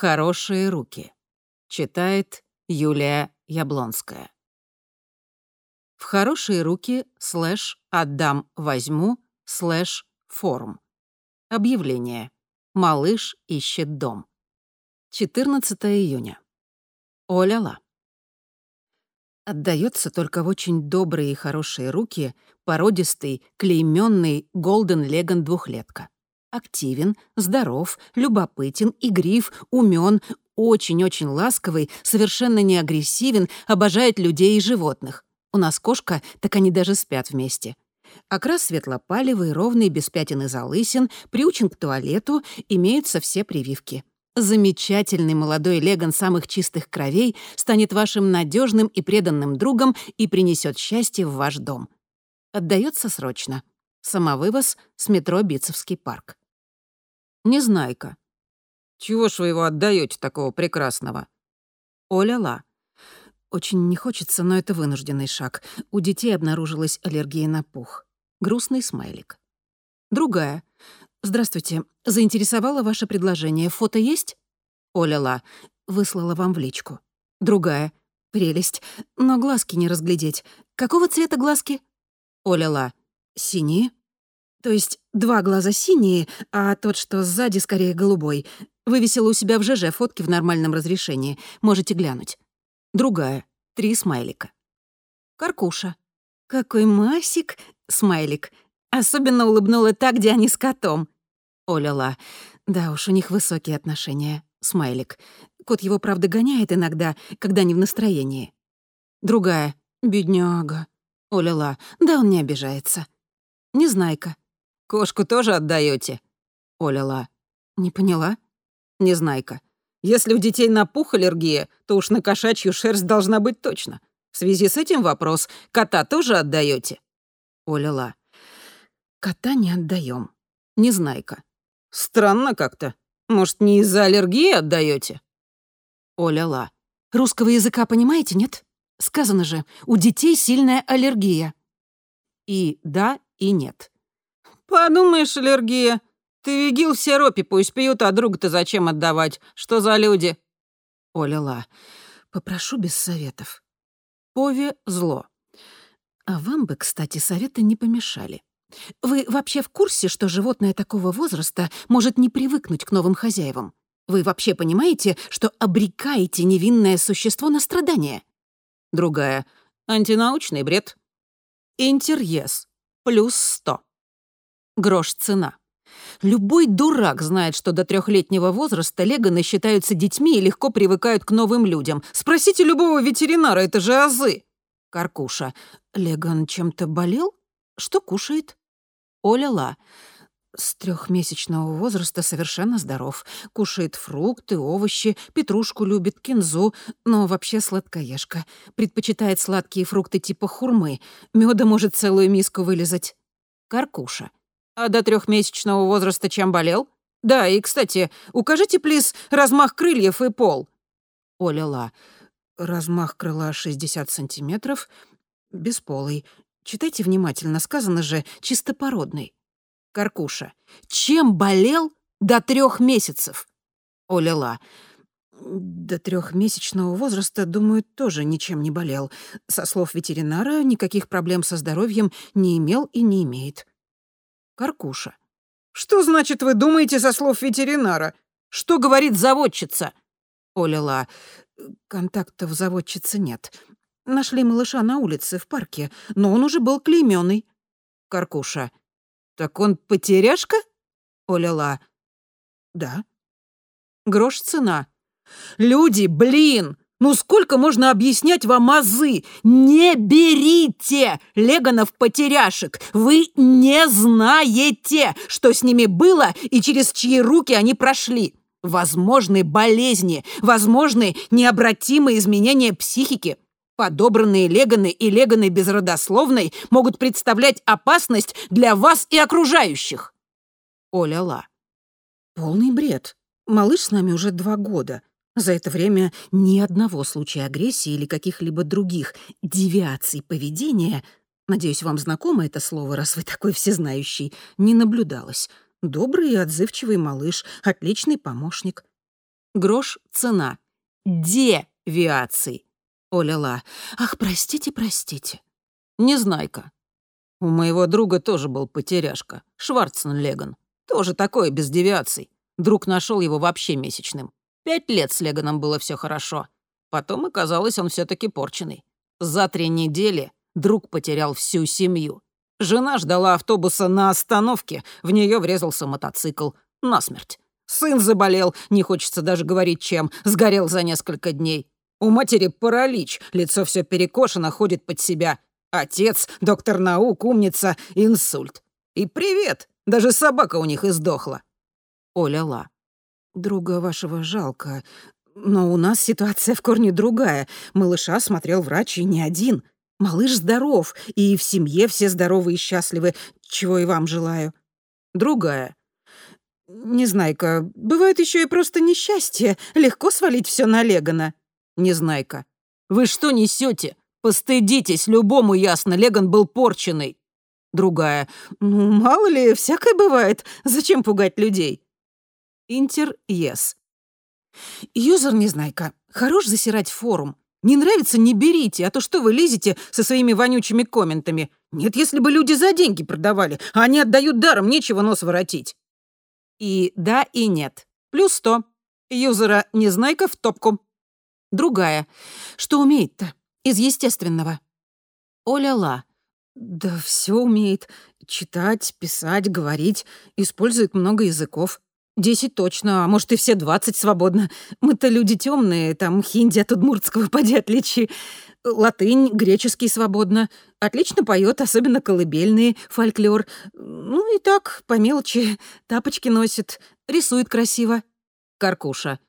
хорошие руки. Читает Юлия Яблонская. В хорошие руки слэш отдам возьму слэш форум. Объявление. Малыш ищет дом. 14 июня. Оля-ла. Отдается только в очень добрые и хорошие руки породистый, клейменный Голден Леган двухлетка. Активен, здоров, любопытен, игрив, умен, очень-очень ласковый, совершенно не агрессивен, обожает людей и животных. У нас кошка, так они даже спят вместе. Окрас светлопалевый, ровный, без пятен и залысин, приучен к туалету, имеются все прививки. Замечательный молодой Леган самых чистых кровей станет вашим надежным и преданным другом и принесет счастье в ваш дом. Отдается срочно. Самовывоз с метро Битцевский парк. Незнайка. Чего ж вы его отдаете такого прекрасного? Оля-ла. Очень не хочется, но это вынужденный шаг. У детей обнаружилась аллергия на пух. Грустный смайлик. Другая. «Здравствуйте. Заинтересовало ваше предложение. Фото есть?» Оля-ла. Выслала вам в личку. Другая. Прелесть. Но глазки не разглядеть. Какого цвета глазки? Оля-ла. Синие. То есть два глаза синие, а тот, что сзади, скорее голубой. Вывесила у себя в ЖЖ фотки в нормальном разрешении. Можете глянуть. Другая. Три смайлика. Каркуша. Какой масик. Смайлик. Особенно улыбнула та, где они с котом. Оля-ла. Да уж, у них высокие отношения. Смайлик. Кот его, правда, гоняет иногда, когда не в настроении. Другая. Бедняга. Оля-ла. Да он не обижается. Незнайка. Кошку тоже отдаете? Оля-ла. Не поняла? Незнайка. Если у детей на пух аллергия, то уж на кошачью шерсть должна быть точно. В связи с этим вопрос, кота тоже отдаете? Оля-ла. Кота не отдаем. Незнайка. Странно как-то. Может, не из-за аллергии отдаете? Оля-ла. Русского языка понимаете, нет? Сказано же, у детей сильная аллергия. И да, и нет. Подумаешь, аллергия. Ты вигил все ропи, пусть пьют, а друга-то зачем отдавать? Что за люди? Оля-ла, попрошу без советов. Пове зло. А вам бы, кстати, советы не помешали. Вы вообще в курсе, что животное такого возраста может не привыкнуть к новым хозяевам? Вы вообще понимаете, что обрекаете невинное существо на страдания? Другая. Антинаучный бред. Интерьес плюс сто. Грош цена. Любой дурак знает, что до трехлетнего возраста леганы считаются детьми и легко привыкают к новым людям. Спросите любого ветеринара, это же азы. Каркуша. Леган чем-то болел? Что кушает? Оля-ла. С трехмесячного возраста совершенно здоров. Кушает фрукты, овощи, петрушку любит, кинзу, но вообще сладкоежка. Предпочитает сладкие фрукты типа хурмы. Меда может целую миску вылезать. Каркуша. А до трехмесячного возраста чем болел? Да, и, кстати, укажите, плиз, размах крыльев и пол. Оля-ла. Размах крыла 60 сантиметров, бесполый. Читайте внимательно, сказано же чистопородный. Каркуша. Чем болел до трех месяцев? Оля-ла. До трехмесячного возраста, думаю, тоже ничем не болел. Со слов ветеринара, никаких проблем со здоровьем не имел и не имеет. Каркуша. Что значит вы думаете со слов ветеринара? Что говорит заводчица? Оля-ла. Контактов заводчицы нет. Нашли малыша на улице, в парке, но он уже был клеймённый. Каркуша. Так он потеряшка? Оля-ла. Да. Грош цена. Люди, блин! Ну сколько можно объяснять вам азы? Не берите леганов-потеряшек! Вы не знаете, что с ними было и через чьи руки они прошли. Возможны болезни, возможны необратимые изменения психики. Подобранные леганы и леганы безродословной могут представлять опасность для вас и окружающих. Оля-ла. Полный бред. Малыш с нами уже два года. За это время ни одного случая агрессии или каких-либо других девиаций поведения, надеюсь, вам знакомо это слово, раз вы такой всезнающий, не наблюдалось. Добрый и отзывчивый малыш, отличный помощник. Грош цена. Девиаций. Оля-ла. Ах, простите, простите. Незнайка. У моего друга тоже был потеряшка. Шварценлеган. Тоже такой, без девиаций. Друг нашел его вообще месячным. Пять лет с Леганом было все хорошо. Потом оказалось, он все таки порченый. За три недели друг потерял всю семью. Жена ждала автобуса на остановке, в нее врезался мотоцикл. Насмерть. Сын заболел, не хочется даже говорить чем, сгорел за несколько дней. У матери паралич, лицо все перекошено, ходит под себя. Отец, доктор наук, умница, инсульт. И привет, даже собака у них издохла. Оля-ла. Друга вашего жалко, но у нас ситуация в корне другая. Малыша смотрел врач и не один. Малыш здоров, и в семье все здоровы и счастливы, чего и вам желаю. Другая. Незнайка, бывает еще и просто несчастье. Легко свалить все на Легана. Незнайка. Вы что несете? Постыдитесь, любому ясно, Леган был порченый. Другая. Ну, мало ли, всякое бывает. Зачем пугать людей? Интер Ес. Юзер Незнайка, хорош засирать форум. Не нравится — не берите, а то что вы лезете со своими вонючими комментами? Нет, если бы люди за деньги продавали, а они отдают даром, нечего нос воротить. И да, и нет. Плюс сто. Юзера Незнайка в топку. Другая. Что умеет-то? Из естественного. Оля-ла. Да все умеет. Читать, писать, говорить. Использует много языков. Десять точно, а может и все двадцать свободно. Мы-то люди темные, там хинди от удмуртского поди отличи. Латынь, греческий свободно. Отлично поет, особенно колыбельные, фольклор. Ну и так, по мелочи. Тапочки носит, рисует красиво. Каркуша.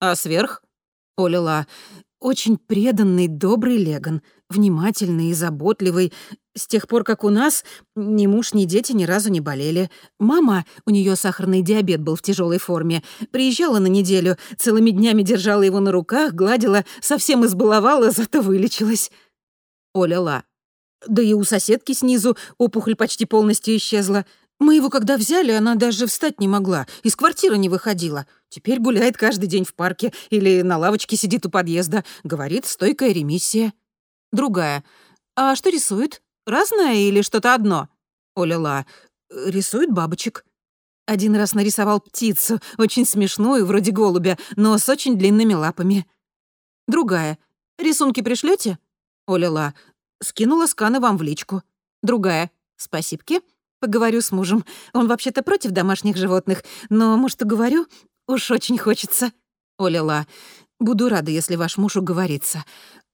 А сверх? Оля-ла. Очень преданный, добрый Леган, внимательный и заботливый. С тех пор, как у нас ни муж, ни дети ни разу не болели. Мама, у нее сахарный диабет был в тяжелой форме, приезжала на неделю, целыми днями держала его на руках, гладила, совсем избаловала, зато вылечилась. Оля-ла. Да и у соседки снизу опухоль почти полностью исчезла. Мы его когда взяли, она даже встать не могла, из квартиры не выходила. Теперь гуляет каждый день в парке или на лавочке сидит у подъезда. Говорит, стойкая ремиссия. Другая. А что рисует? Разное или что-то одно? Оля-ла. Рисует бабочек. Один раз нарисовал птицу, очень смешную, вроде голубя, но с очень длинными лапами. Другая. Рисунки пришлете? Оля-ла. Скинула сканы вам в личку. Другая. Спасибки. Поговорю с мужем. Он вообще-то против домашних животных, но, может, уговорю? Уж очень хочется. Оля-ла, буду рада, если ваш муж уговорится.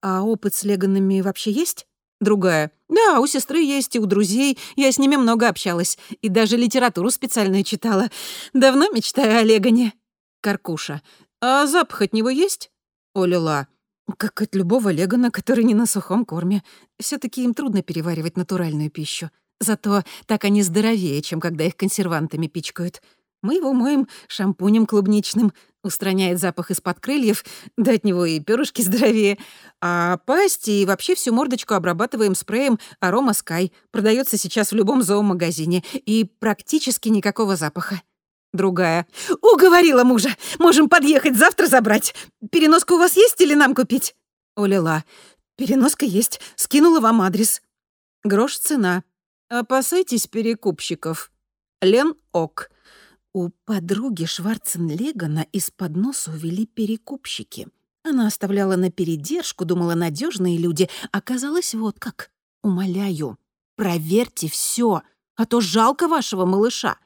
А опыт с леганами вообще есть? Другая. Да, у сестры есть и у друзей. Я с ними много общалась. И даже литературу специальную читала. Давно мечтаю о легане. Каркуша. А запах от него есть? Оля-ла. Как от любого легана, который не на сухом корме. все таки им трудно переваривать натуральную пищу. Зато так они здоровее, чем когда их консервантами пичкают. Мы его моем шампунем клубничным, устраняет запах из-под крыльев, да от него и перышки здоровее. А пасть и вообще всю мордочку обрабатываем спреем Арома Скай. Продается сейчас в любом зоомагазине. И практически никакого запаха. Другая. «Уговорила мужа! Можем подъехать завтра забрать. Переноска у вас есть или нам купить?» Оля-ла. «Переноска есть. Скинула вам адрес». Грош цена. Опасайтесь перекупщиков. Лен Ок. У подруги Шварценлегана из-под носа увели перекупщики. Она оставляла на передержку, думала, надежные люди. Оказалось, вот как. Умоляю, проверьте все, а то жалко вашего малыша.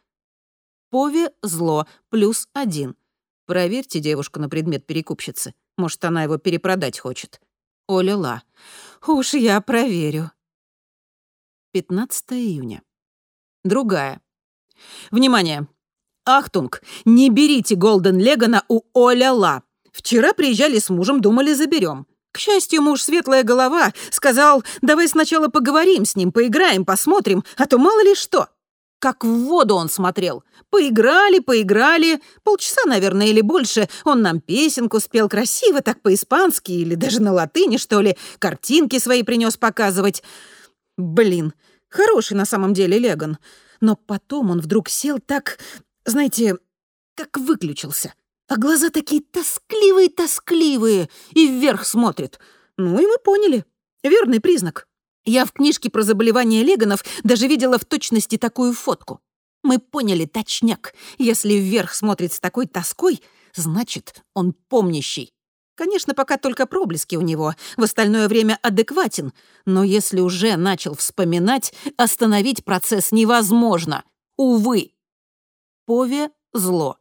Пове зло плюс один. Проверьте девушку на предмет перекупщицы. Может, она его перепродать хочет. Оля-ла. Уж я проверю. 15 июня. Другая. Внимание! Ахтунг! Не берите Голден Легана у Оля Ла. Вчера приезжали с мужем, думали, заберем. К счастью, муж светлая голова. Сказал, давай сначала поговорим с ним, поиграем, посмотрим, а то мало ли что. Как в воду он смотрел. Поиграли, поиграли. Полчаса, наверное, или больше. Он нам песенку спел красиво, так по-испански, или даже на латыни, что ли. Картинки свои принес показывать. Блин, хороший на самом деле Леган. Но потом он вдруг сел так, знаете, как выключился. А глаза такие тоскливые-тоскливые и вверх смотрят. Ну и мы поняли. Верный признак. Я в книжке про заболевания Леганов даже видела в точности такую фотку. Мы поняли точняк. Если вверх смотрит с такой тоской, значит, он помнящий. Конечно, пока только проблески у него, в остальное время адекватен, но если уже начал вспоминать, остановить процесс невозможно. Увы. Пове — зло.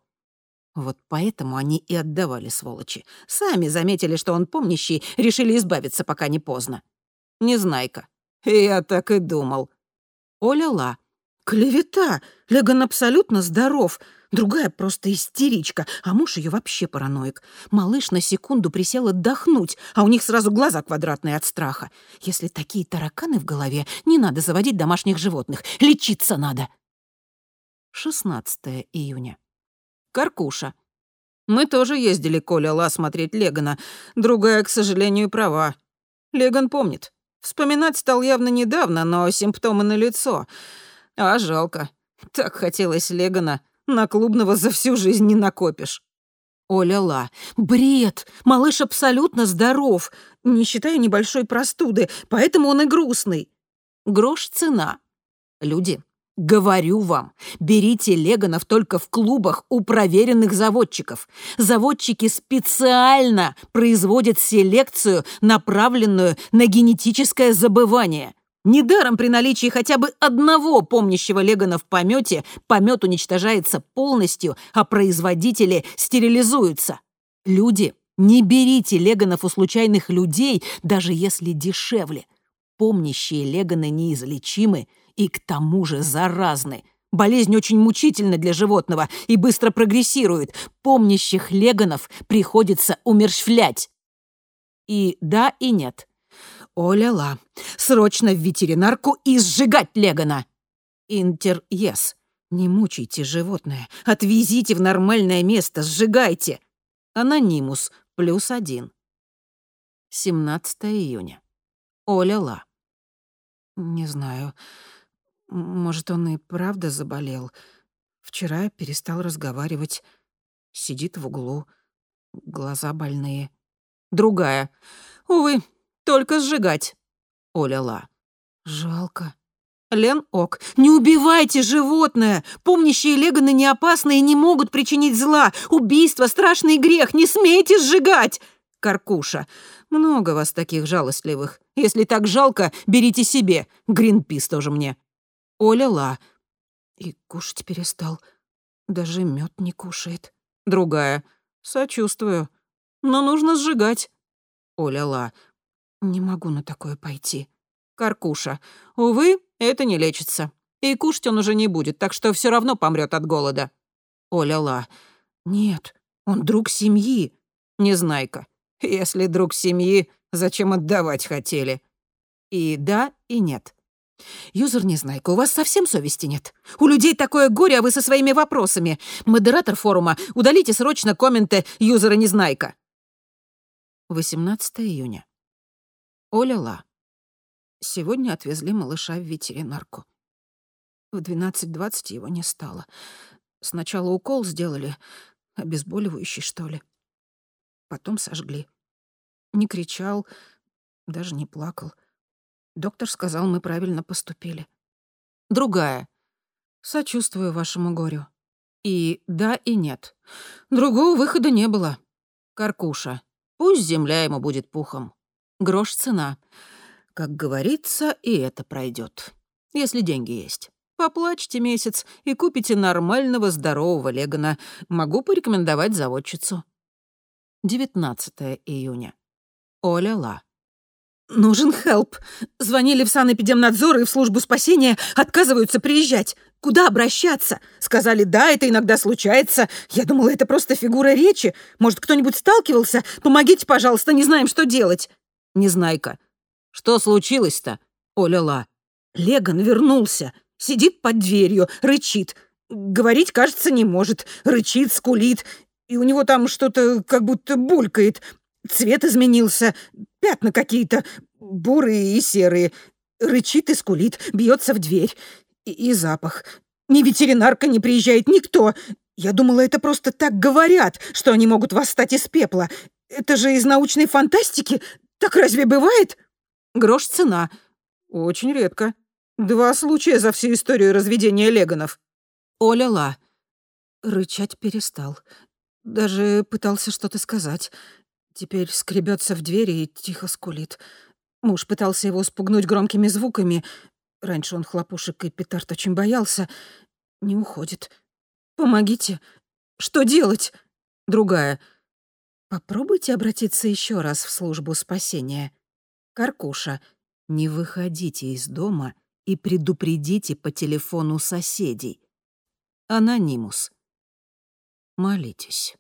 Вот поэтому они и отдавали сволочи. Сами заметили, что он помнящий, решили избавиться, пока не поздно. Незнайка. Я так и думал. Оля-ла. Клевета. Леган абсолютно здоров. Другая просто истеричка, а муж ее вообще параноик. Малыш на секунду присел отдохнуть, а у них сразу глаза квадратные от страха. Если такие тараканы в голове, не надо заводить домашних животных. Лечиться надо. 16 июня. Каркуша. Мы тоже ездили Коля Ла смотреть Легана. Другая, к сожалению, права. Леган помнит. Вспоминать стал явно недавно, но симптомы налицо. А жалко. Так хотелось Легана. На клубного за всю жизнь не накопишь. Оля-ла. Бред! Малыш абсолютно здоров, не считая небольшой простуды, поэтому он и грустный. Грош цена. Люди, Говорю вам, берите леганов только в клубах у проверенных заводчиков. Заводчики специально производят селекцию, направленную на генетическое забывание. Недаром при наличии хотя бы одного помнящего легана в помете помет уничтожается полностью, а производители стерилизуются. Люди, не берите леганов у случайных людей, даже если дешевле. Помнящие леганы неизлечимы – и к тому же заразны. Болезнь очень мучительна для животного и быстро прогрессирует. Помнящих леганов приходится умерщвлять. И да, и нет. Оля-ла, срочно в ветеринарку и сжигать легана. Интер-ес. Не мучайте животное. Отвезите в нормальное место, сжигайте. Анонимус, плюс один. 17 июня. Оля-ла. Не знаю. Может, он и правда заболел. Вчера перестал разговаривать. Сидит в углу. Глаза больные. Другая. Увы, только сжигать. Оля-ла. Жалко. Лен Ок. «Не убивайте животное! Помнящие Леганы не опасны и не могут причинить зла! Убийство — страшный грех! Не смейте сжигать!» Каркуша. «Много вас таких жалостливых. Если так жалко, берите себе. Гринпис тоже мне. Оля-ла. И кушать перестал. Даже мед не кушает. Другая. Сочувствую. Но нужно сжигать. Оля-ла. Не могу на такое пойти. Каркуша. Увы, это не лечится. И кушать он уже не будет, так что все равно помрет от голода. Оля-ла. Нет, он друг семьи. Незнайка. Если друг семьи, зачем отдавать хотели? И да, и нет. «Юзер Незнайка, у вас совсем совести нет? У людей такое горе, а вы со своими вопросами. Модератор форума, удалите срочно комменты юзера Незнайка». 18 июня. Оля-ла. Сегодня отвезли малыша в ветеринарку. В 12.20 его не стало. Сначала укол сделали, обезболивающий, что ли. Потом сожгли. Не кричал, даже не плакал. Доктор сказал, мы правильно поступили. Другая. Сочувствую вашему горю. И да, и нет. Другого выхода не было. Каркуша. Пусть земля ему будет пухом. Грош цена. Как говорится, и это пройдет. Если деньги есть. Поплачьте месяц и купите нормального здорового Легана. Могу порекомендовать заводчицу. 19 июня. Оля Ла. «Нужен хелп. Звонили в санэпидемнадзор и в службу спасения, отказываются приезжать. Куда обращаться? Сказали, да, это иногда случается. Я думала, это просто фигура речи. Может, кто-нибудь сталкивался? Помогите, пожалуйста, не знаем, что делать». Незнайка. «Что случилось-то?» Оля Ла. Леган вернулся. Сидит под дверью, рычит. Говорить, кажется, не может. Рычит, скулит. И у него там что-то как будто булькает. Цвет изменился, пятна какие-то, бурые и серые. Рычит и скулит, бьется в дверь. И, и запах. Ни ветеринарка не приезжает, никто. Я думала, это просто так говорят, что они могут восстать из пепла. Это же из научной фантастики. Так разве бывает? Грош цена. Очень редко. Два случая за всю историю разведения леганов. Оля-ла. Рычать перестал. Даже пытался что-то сказать. Теперь скребется в двери и тихо скулит. Муж пытался его спугнуть громкими звуками. Раньше он хлопушек и петард очень боялся. Не уходит. Помогите. Что делать? Другая. Попробуйте обратиться еще раз в службу спасения. Каркуша, не выходите из дома и предупредите по телефону соседей. Анонимус. Молитесь.